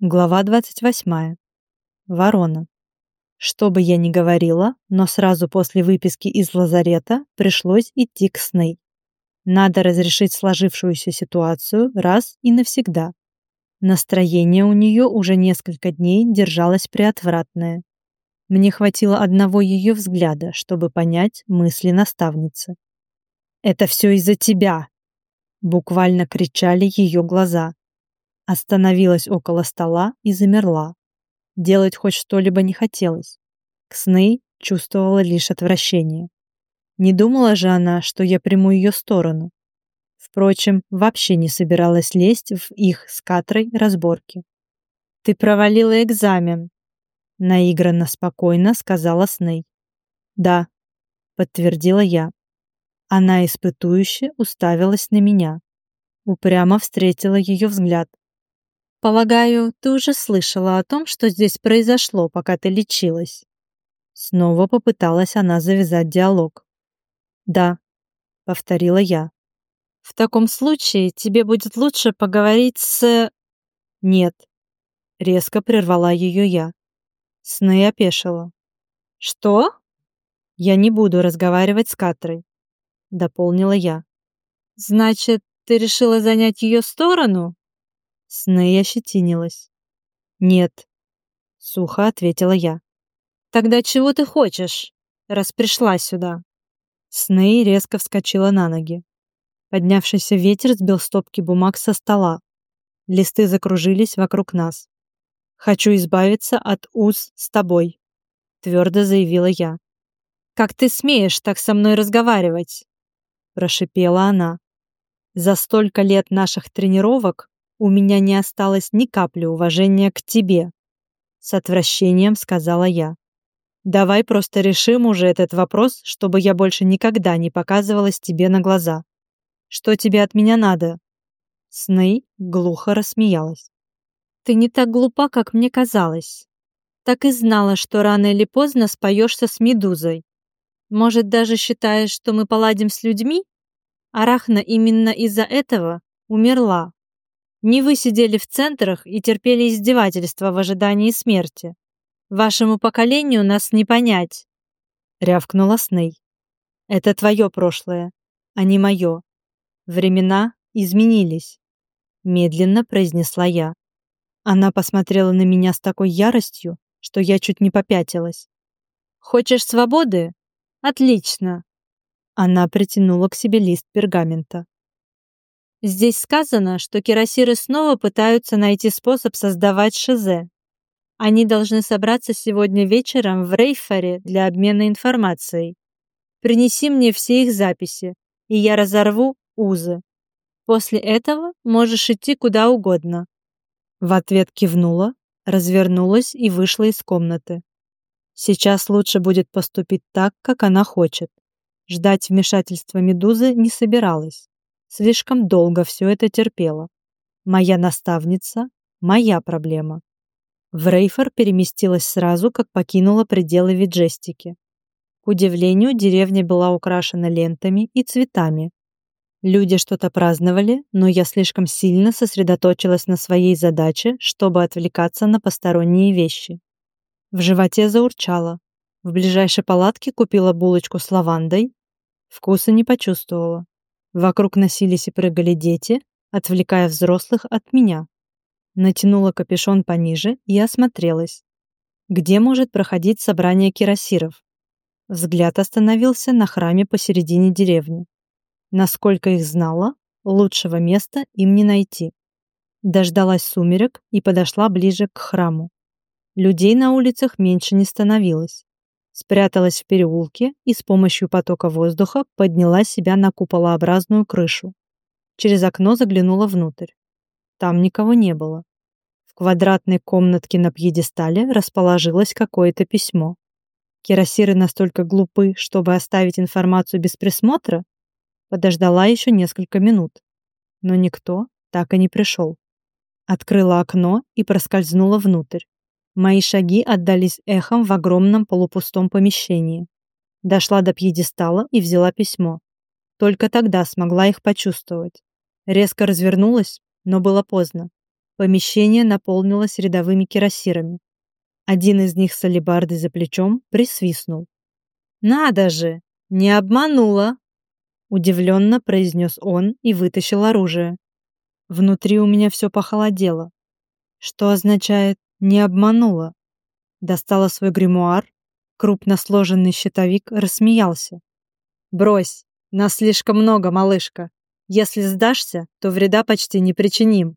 Глава 28. Ворона. Что бы я ни говорила, но сразу после выписки из лазарета пришлось идти к Сней. Надо разрешить сложившуюся ситуацию раз и навсегда. Настроение у нее уже несколько дней держалось приотвратное. Мне хватило одного ее взгляда, чтобы понять мысли наставницы. «Это все из-за тебя!» Буквально кричали ее глаза. Остановилась около стола и замерла. Делать хоть что-либо не хотелось. Ксней чувствовала лишь отвращение. Не думала же она, что я приму ее сторону. Впрочем, вообще не собиралась лезть в их с Катрой разборки. «Ты провалила экзамен», — наигранно спокойно сказала Сней. «Да», — подтвердила я. Она испытующе уставилась на меня. Упрямо встретила ее взгляд. Полагаю, ты уже слышала о том, что здесь произошло, пока ты лечилась. Снова попыталась она завязать диалог. Да, повторила я. В таком случае тебе будет лучше поговорить с... Нет. Резко прервала ее я. Сны опешила. Что? Я не буду разговаривать с Катрой. Дополнила я. Значит, ты решила занять ее сторону? Сней ощетинилась. «Нет», — сухо ответила я. «Тогда чего ты хочешь, раз пришла сюда?» Сней резко вскочила на ноги. Поднявшийся ветер сбил стопки бумаг со стола. Листы закружились вокруг нас. «Хочу избавиться от уз с тобой», — твердо заявила я. «Как ты смеешь так со мной разговаривать?» — прошипела она. «За столько лет наших тренировок у меня не осталось ни капли уважения к тебе», — с отвращением сказала я. «Давай просто решим уже этот вопрос, чтобы я больше никогда не показывалась тебе на глаза. Что тебе от меня надо?» Сней глухо рассмеялась. «Ты не так глупа, как мне казалось. Так и знала, что рано или поздно споешься с Медузой. Может, даже считаешь, что мы поладим с людьми? Арахна именно из-за этого умерла. Не вы сидели в центрах и терпели издевательства в ожидании смерти. Вашему поколению нас не понять. Рявкнула Сней. Это твое прошлое, а не мое. Времена изменились. Медленно произнесла я. Она посмотрела на меня с такой яростью, что я чуть не попятилась. «Хочешь свободы? Отлично!» Она притянула к себе лист пергамента. Здесь сказано, что кирасиры снова пытаются найти способ создавать шизе. Они должны собраться сегодня вечером в Рейфаре для обмена информацией. Принеси мне все их записи, и я разорву узы. После этого можешь идти куда угодно. В ответ кивнула, развернулась и вышла из комнаты. Сейчас лучше будет поступить так, как она хочет. Ждать вмешательства Медузы не собиралась. Слишком долго все это терпела. Моя наставница — моя проблема. В Рейфор переместилась сразу, как покинула пределы Виджестики. К удивлению, деревня была украшена лентами и цветами. Люди что-то праздновали, но я слишком сильно сосредоточилась на своей задаче, чтобы отвлекаться на посторонние вещи. В животе заурчало. В ближайшей палатке купила булочку с лавандой. Вкуса не почувствовала. Вокруг носились и прыгали дети, отвлекая взрослых от меня. Натянула капюшон пониже и осмотрелась. Где может проходить собрание кирасиров? Взгляд остановился на храме посередине деревни. Насколько их знала, лучшего места им не найти. Дождалась сумерек и подошла ближе к храму. Людей на улицах меньше не становилось спряталась в переулке и с помощью потока воздуха подняла себя на куполообразную крышу. Через окно заглянула внутрь. Там никого не было. В квадратной комнатке на пьедестале расположилось какое-то письмо. Кирасиры настолько глупы, чтобы оставить информацию без присмотра? Подождала еще несколько минут. Но никто так и не пришел. Открыла окно и проскользнула внутрь. Мои шаги отдались эхом в огромном полупустом помещении. Дошла до пьедестала и взяла письмо. Только тогда смогла их почувствовать. Резко развернулась, но было поздно. Помещение наполнилось рядовыми кирасирами. Один из них с алебардой за плечом присвистнул. «Надо же! Не обманула!» Удивленно произнес он и вытащил оружие. Внутри у меня все похолодело. Что означает «не обманула»? Достала свой гримуар, крупно сложенный щитовик рассмеялся. «Брось, нас слишком много, малышка. Если сдашься, то вреда почти не причиним»,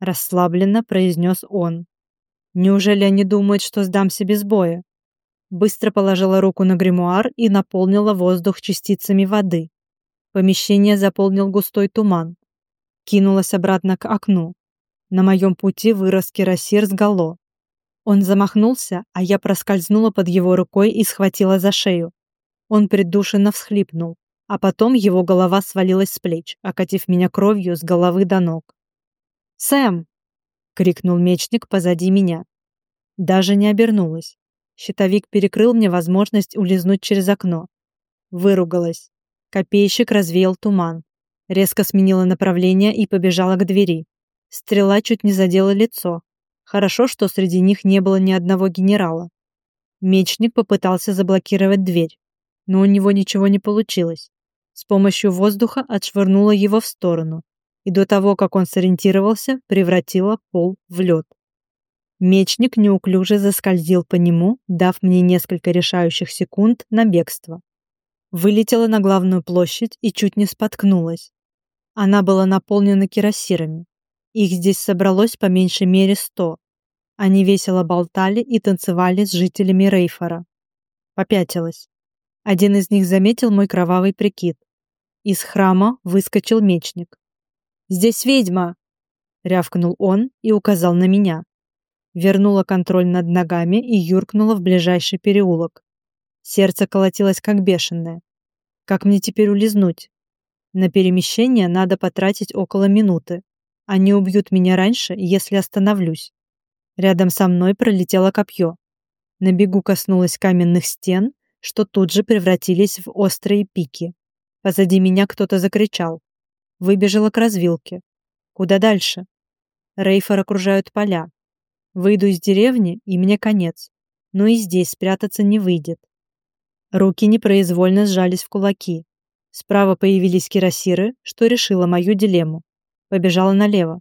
расслабленно произнес он. Неужели они думают, что сдамся без боя? Быстро положила руку на гримуар и наполнила воздух частицами воды. Помещение заполнил густой туман. Кинулась обратно к окну. На моем пути вырос кирасир с гало. Он замахнулся, а я проскользнула под его рукой и схватила за шею. Он придушенно всхлипнул, а потом его голова свалилась с плеч, окатив меня кровью с головы до ног. «Сэм!» — крикнул мечник позади меня. Даже не обернулась. Щитовик перекрыл мне возможность улизнуть через окно. Выругалась. Копейщик развеял туман. Резко сменила направление и побежала к двери. Стрела чуть не задела лицо. Хорошо, что среди них не было ни одного генерала. Мечник попытался заблокировать дверь, но у него ничего не получилось. С помощью воздуха отшвырнула его в сторону, и до того, как он сориентировался, превратила пол в лед. Мечник неуклюже заскользил по нему, дав мне несколько решающих секунд на бегство. Вылетела на главную площадь и чуть не споткнулась. Она была наполнена кирасирами. Их здесь собралось по меньшей мере сто. Они весело болтали и танцевали с жителями Рейфора. Попятилась. Один из них заметил мой кровавый прикид. Из храма выскочил мечник. «Здесь ведьма!» — рявкнул он и указал на меня. Вернула контроль над ногами и юркнула в ближайший переулок. Сердце колотилось как бешеное. Как мне теперь улизнуть? На перемещение надо потратить около минуты. Они убьют меня раньше, если остановлюсь. Рядом со мной пролетело копье. На бегу коснулась каменных стен, что тут же превратились в острые пики. Позади меня кто-то закричал. Выбежала к развилке. Куда дальше? Рейфор окружают поля. Выйду из деревни, и мне конец. Но и здесь спрятаться не выйдет. Руки непроизвольно сжались в кулаки. Справа появились кирасиры, что решило мою дилемму. Побежала налево.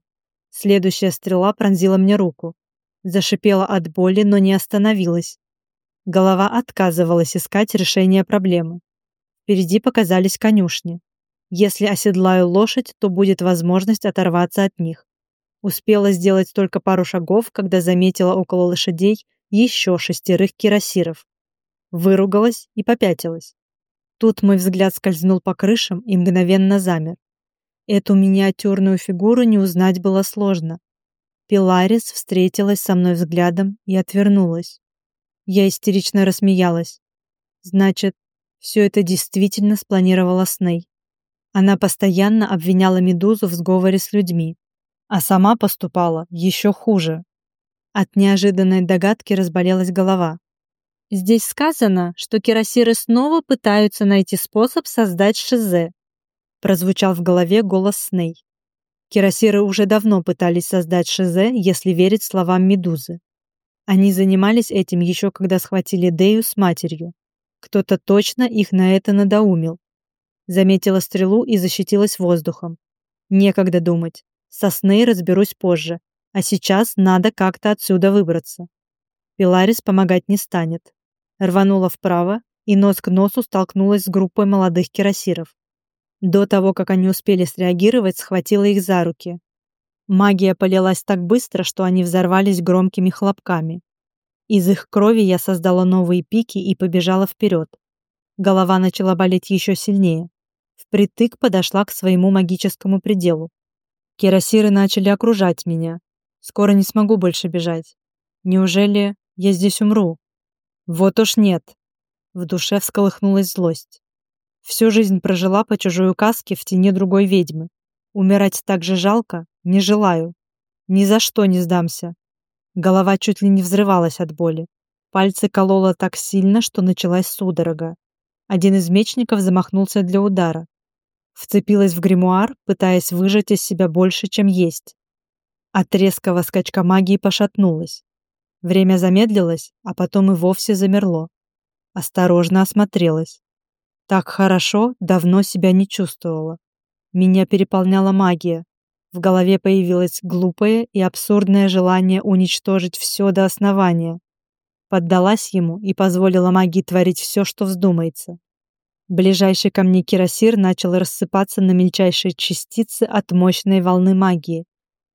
Следующая стрела пронзила мне руку. Зашипела от боли, но не остановилась. Голова отказывалась искать решение проблемы. Впереди показались конюшни. Если оседлаю лошадь, то будет возможность оторваться от них. Успела сделать только пару шагов, когда заметила около лошадей еще шестерых кирасиров. Выругалась и попятилась. Тут мой взгляд скользнул по крышам и мгновенно замер. Эту миниатюрную фигуру не узнать было сложно. Пиларис встретилась со мной взглядом и отвернулась. Я истерично рассмеялась. Значит, все это действительно спланировала Сней. Она постоянно обвиняла Медузу в сговоре с людьми, а сама поступала еще хуже. От неожиданной догадки разболелась голова. Здесь сказано, что кирасиры снова пытаются найти способ создать шизе. Прозвучал в голове голос Сней. Кирасиры уже давно пытались создать шизе, если верить словам Медузы. Они занимались этим еще когда схватили Дею с матерью. Кто-то точно их на это надоумил, Заметила стрелу и защитилась воздухом. Некогда думать. Со Сней разберусь позже. А сейчас надо как-то отсюда выбраться. Пиларис помогать не станет. Рванула вправо и нос к носу столкнулась с группой молодых кирасиров. До того, как они успели среагировать, схватила их за руки. Магия полилась так быстро, что они взорвались громкими хлопками. Из их крови я создала новые пики и побежала вперед. Голова начала болеть еще сильнее впритык подошла к своему магическому пределу. Кирасиры начали окружать меня. Скоро не смогу больше бежать. Неужели я здесь умру? Вот уж нет. В душе всколыхнулась злость. Всю жизнь прожила по чужой указке в тени другой ведьмы. Умирать так же жалко, не желаю. Ни за что не сдамся. Голова чуть ли не взрывалась от боли. Пальцы кололо так сильно, что началась судорога. Один из мечников замахнулся для удара. Вцепилась в гримуар, пытаясь выжать из себя больше, чем есть. От резкого скачка магии пошатнулась. Время замедлилось, а потом и вовсе замерло. Осторожно осмотрелась. Так хорошо давно себя не чувствовала. Меня переполняла магия. В голове появилось глупое и абсурдное желание уничтожить все до основания. Поддалась ему и позволила магии творить все, что вздумается. Ближайший ко мне кирасир начал рассыпаться на мельчайшие частицы от мощной волны магии.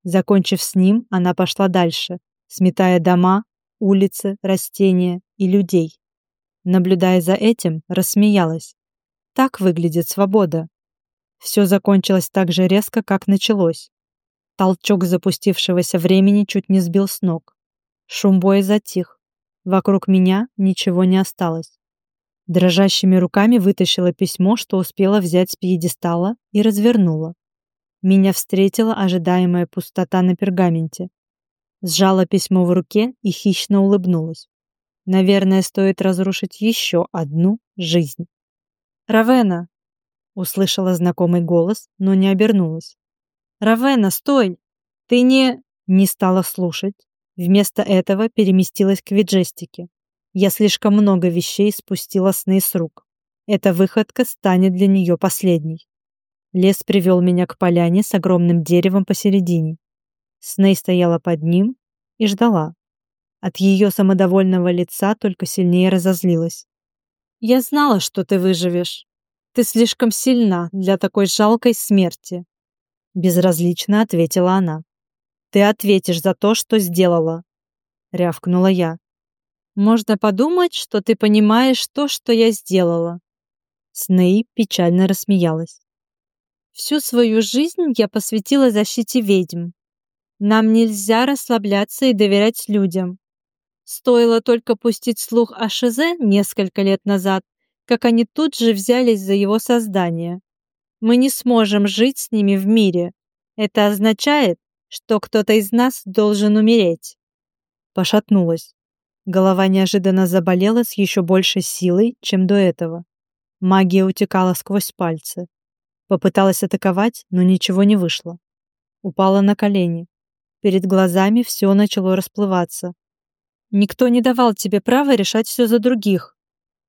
Закончив с ним, она пошла дальше, сметая дома, улицы, растения и людей. Наблюдая за этим, рассмеялась. Так выглядит свобода. Все закончилось так же резко, как началось. Толчок запустившегося времени чуть не сбил с ног. Шум боя затих. Вокруг меня ничего не осталось. Дрожащими руками вытащила письмо, что успела взять с пьедестала, и развернула. Меня встретила ожидаемая пустота на пергаменте. Сжала письмо в руке и хищно улыбнулась. Наверное, стоит разрушить еще одну жизнь. «Равена!» — услышала знакомый голос, но не обернулась. «Равена, стой! Ты не...» Не стала слушать. Вместо этого переместилась к виджестике. Я слишком много вещей спустила сны с рук. Эта выходка станет для нее последней. Лес привел меня к поляне с огромным деревом посередине. Сней стояла под ним и ждала. От ее самодовольного лица только сильнее разозлилась. Я знала, что ты выживешь. Ты слишком сильна для такой жалкой смерти. Безразлично ответила она. Ты ответишь за то, что сделала. Рявкнула я. Можно подумать, что ты понимаешь то, что я сделала. Сней печально рассмеялась. Всю свою жизнь я посвятила защите ведьм. Нам нельзя расслабляться и доверять людям. Стоило только пустить слух о Шизе несколько лет назад, как они тут же взялись за его создание. Мы не сможем жить с ними в мире. Это означает, что кто-то из нас должен умереть. Пошатнулась. Голова неожиданно заболела с еще большей силой, чем до этого. Магия утекала сквозь пальцы. Попыталась атаковать, но ничего не вышло. Упала на колени. Перед глазами все начало расплываться. Никто не давал тебе права решать все за других.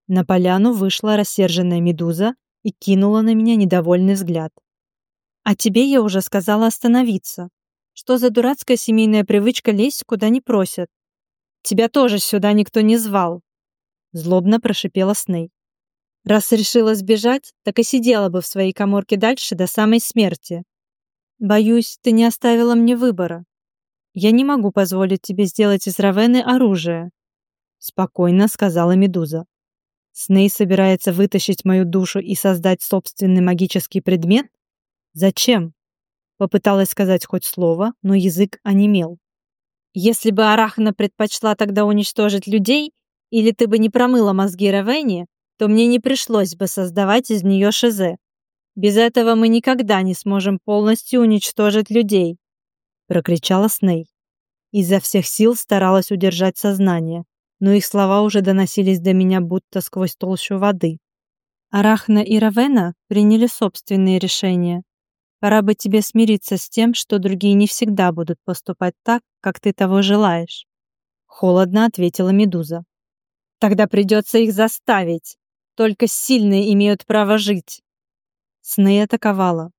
На поляну вышла рассерженная медуза и кинула на меня недовольный взгляд. А тебе я уже сказала остановиться. Что за дурацкая семейная привычка лезть куда не просят? Тебя тоже сюда никто не звал. Злобно прошипела Сней. Раз решила сбежать, так и сидела бы в своей коморке дальше до самой смерти. Боюсь, ты не оставила мне выбора. Я не могу позволить тебе сделать из Равены оружие, спокойно сказала Медуза. Сней собирается вытащить мою душу и создать собственный магический предмет? Зачем? Попыталась сказать хоть слово, но язык онемел. Если бы Арахна предпочла тогда уничтожить людей, или ты бы не промыла мозги Равене, то мне не пришлось бы создавать из нее Шизе. Без этого мы никогда не сможем полностью уничтожить людей прокричала Сней. Изо всех сил старалась удержать сознание, но их слова уже доносились до меня будто сквозь толщу воды. Арахна и Равена приняли собственные решения. Пора бы тебе смириться с тем, что другие не всегда будут поступать так, как ты того желаешь. Холодно ответила Медуза. Тогда придется их заставить. Только сильные имеют право жить. Сней атаковала.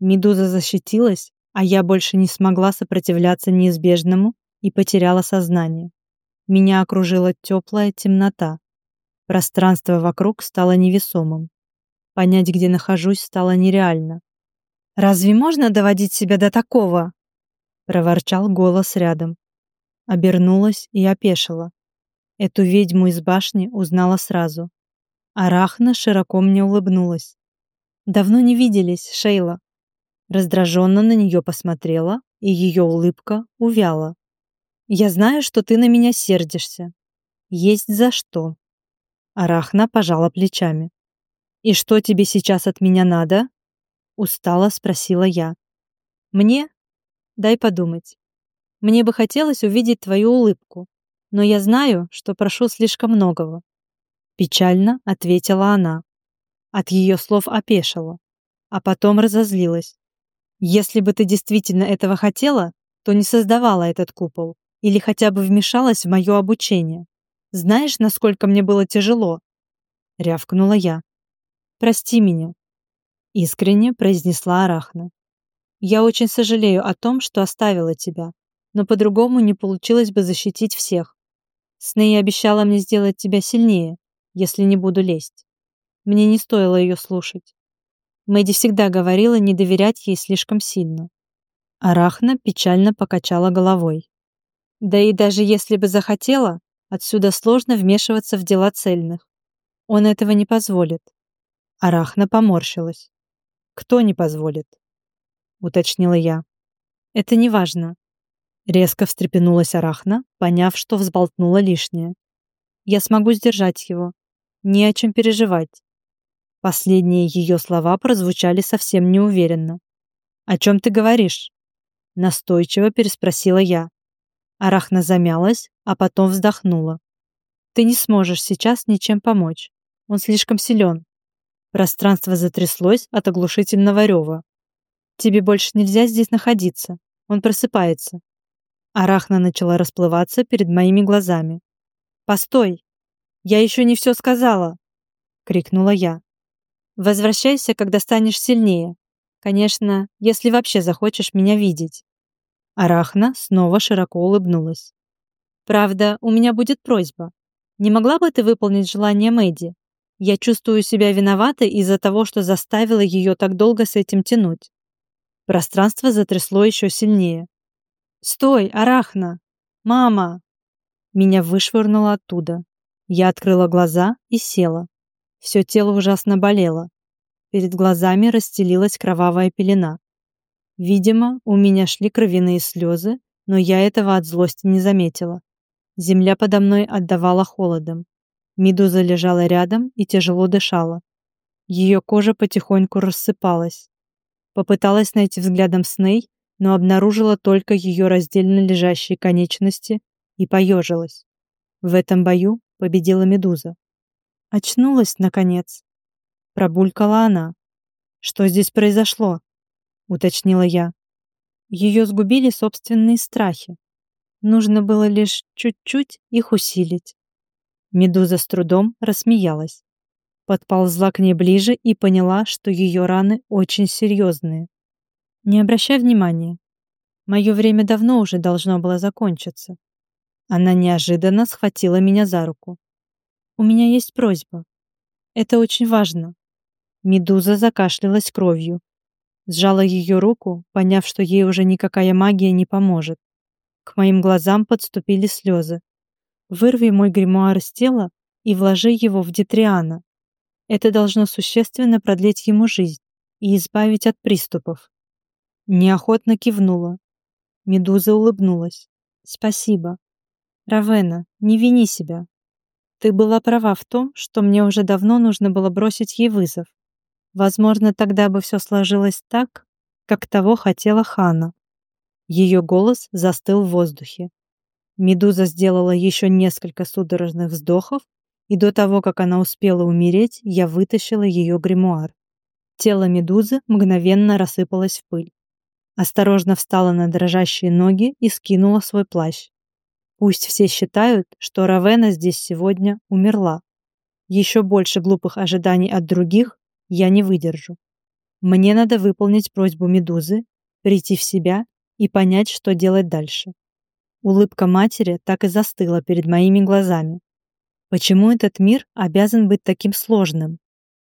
Медуза защитилась, а я больше не смогла сопротивляться неизбежному и потеряла сознание. Меня окружила теплая темнота. Пространство вокруг стало невесомым. Понять, где нахожусь, стало нереально. «Разве можно доводить себя до такого?» проворчал голос рядом. Обернулась и опешила. Эту ведьму из башни узнала сразу. Арахна широко мне улыбнулась. «Давно не виделись, Шейла. Раздраженно на нее посмотрела, и ее улыбка увяла. «Я знаю, что ты на меня сердишься. Есть за что». Арахна пожала плечами. «И что тебе сейчас от меня надо?» Устало спросила я. «Мне? Дай подумать. Мне бы хотелось увидеть твою улыбку, но я знаю, что прошу слишком многого». Печально ответила она. От ее слов опешила, а потом разозлилась. Если бы ты действительно этого хотела, что не создавала этот купол или хотя бы вмешалась в мое обучение. Знаешь, насколько мне было тяжело?» Рявкнула я. «Прости меня», — искренне произнесла Арахна. «Я очень сожалею о том, что оставила тебя, но по-другому не получилось бы защитить всех. Сней обещала мне сделать тебя сильнее, если не буду лезть. Мне не стоило ее слушать. Мэдди всегда говорила не доверять ей слишком сильно. Арахна печально покачала головой. Да и даже если бы захотела, отсюда сложно вмешиваться в дела цельных. Он этого не позволит. Арахна поморщилась. Кто не позволит? Уточнила я. Это не важно. Резко встрепенулась Арахна, поняв, что взболтнула лишнее. Я смогу сдержать его. Не о чем переживать. Последние ее слова прозвучали совсем неуверенно. «О чем ты говоришь?» Настойчиво переспросила я. Арахна замялась, а потом вздохнула. «Ты не сможешь сейчас ничем помочь. Он слишком силен». Пространство затряслось от оглушительного рева. «Тебе больше нельзя здесь находиться. Он просыпается». Арахна начала расплываться перед моими глазами. «Постой! Я еще не все сказала!» — крикнула я. «Возвращайся, когда станешь сильнее. Конечно, если вообще захочешь меня видеть». Арахна снова широко улыбнулась. «Правда, у меня будет просьба. Не могла бы ты выполнить желание Мэдди? Я чувствую себя виноватой из-за того, что заставила ее так долго с этим тянуть». Пространство затрясло еще сильнее. «Стой, Арахна! Мама!» Меня вышвырнуло оттуда. Я открыла глаза и села. Все тело ужасно болело. Перед глазами расстелилась кровавая пелена. Видимо, у меня шли кровяные слезы, но я этого от злости не заметила. Земля подо мной отдавала холодом. Медуза лежала рядом и тяжело дышала. Ее кожа потихоньку рассыпалась. Попыталась найти взглядом Сней, но обнаружила только ее раздельно лежащие конечности и поежилась. В этом бою победила Медуза. Очнулась, наконец. Пробулькала она. Что здесь произошло? уточнила я. Ее сгубили собственные страхи. Нужно было лишь чуть-чуть их усилить. Медуза с трудом рассмеялась. Подползла к ней ближе и поняла, что ее раны очень серьезные. Не обращай внимания. Мое время давно уже должно было закончиться. Она неожиданно схватила меня за руку. У меня есть просьба. Это очень важно. Медуза закашлялась кровью, Сжала ее руку, поняв, что ей уже никакая магия не поможет. К моим глазам подступили слезы. Вырви мой гримуар из тела и вложи его в Детриана. Это должно существенно продлить ему жизнь и избавить от приступов. Неохотно кивнула. Медуза улыбнулась. Спасибо. Равена, не вини себя. Ты была права в том, что мне уже давно нужно было бросить ей вызов. Возможно, тогда бы все сложилось так, как того хотела Хана. Ее голос застыл в воздухе. Медуза сделала еще несколько судорожных вздохов, и до того, как она успела умереть, я вытащила ее гримуар. Тело медузы мгновенно рассыпалось в пыль. Осторожно встала на дрожащие ноги и скинула свой плащ. Пусть все считают, что Равена здесь сегодня умерла. Еще больше глупых ожиданий от других я не выдержу. Мне надо выполнить просьбу Медузы, прийти в себя и понять, что делать дальше. Улыбка матери так и застыла перед моими глазами. Почему этот мир обязан быть таким сложным?